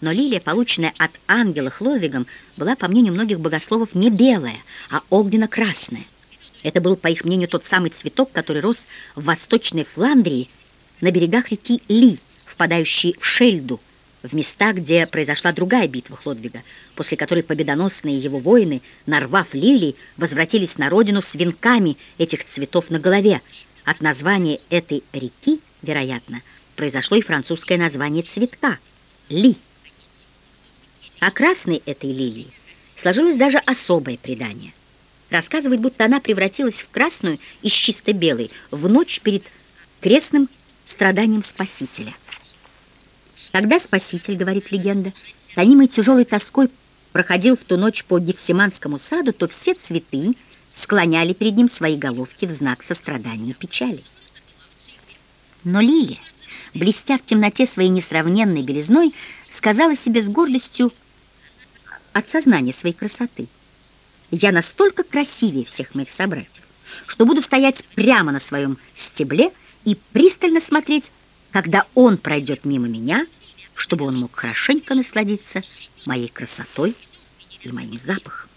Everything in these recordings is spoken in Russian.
Но лилия, полученная от ангела Хлодвигом, была, по мнению многих богословов, не белая, а огненно-красная. Это был, по их мнению, тот самый цветок, который рос в восточной Фландрии на берегах реки Ли, впадающей в Шельду, в местах, где произошла другая битва Хлодвига, после которой победоносные его воины, нарвав лилий, возвратились на родину с венками этих цветов на голове. От названия этой реки, вероятно, произошло и французское название цветка – ли. О красной этой лилии сложилось даже особое предание. Рассказывает, будто она превратилась в красную из чисто белой в ночь перед крестным страданием Спасителя. Когда Спаситель, говорит легенда, тонимый тяжелой тоской проходил в ту ночь по Гефсиманскому саду, то все цветы склоняли перед ним свои головки в знак сострадания и печали. Но Лилия, блестя в темноте своей несравненной белизной, сказала себе с гордостью от сознания своей красоты. «Я настолько красивее всех моих собратьев, что буду стоять прямо на своем стебле и пристально смотреть когда он пройдет мимо меня, чтобы он мог хорошенько насладиться моей красотой и моим запахом.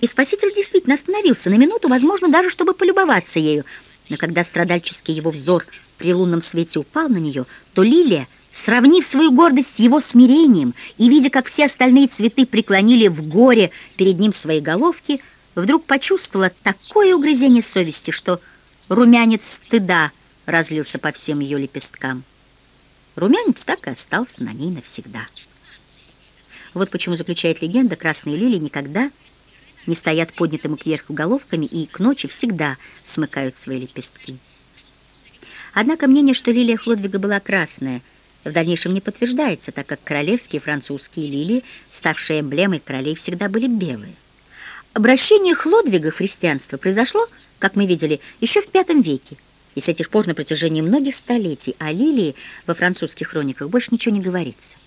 И Спаситель действительно остановился на минуту, возможно, даже чтобы полюбоваться ею. Но когда страдальческий его взор при лунном свете упал на нее, то Лилия, сравнив свою гордость с его смирением и видя, как все остальные цветы преклонили в горе перед ним свои головки, вдруг почувствовала такое угрызение совести, что румянец стыда разлился по всем ее лепесткам. Румянец так и остался на ней навсегда. Вот почему, заключает легенда, красные лилии никогда не стоят поднятыми кверху головками и к ночи всегда смыкают свои лепестки. Однако мнение, что лилия Хлодвига была красная, в дальнейшем не подтверждается, так как королевские французские лилии, ставшие эмблемой королей, всегда были белые. Обращение Хлодвига в христианство произошло, как мы видели, еще в V веке, и с этих пор на протяжении многих столетий о лилии во французских хрониках больше ничего не говорится.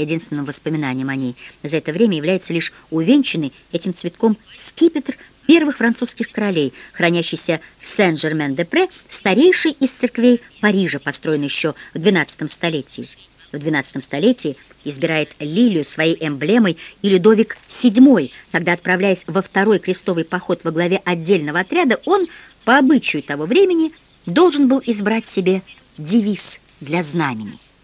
Единственным воспоминанием о ней. За это время является лишь увенчанный этим цветком скипетр первых французских королей, хранящийся в Сен-Жермен-де-Пре, старейший из церквей Парижа, построенный еще в XII столетии. В XII столетии избирает лилию своей эмблемой и Людовик VII, когда, отправляясь во второй крестовый поход во главе отдельного отряда, он, по обычаю того времени, должен был избрать себе девиз для знамени –